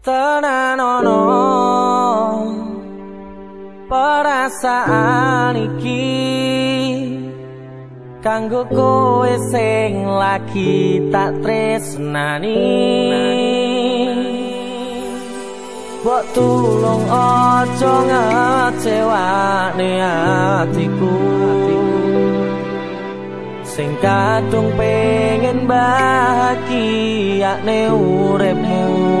tenanono perasaan iki kanggo kowe sing lagi tak tresnani. Bok tulung aja ngecewane atiku. Sing kadung pengen bahagia ne uripmu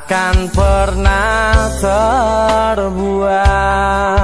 takkan pernah terbuat.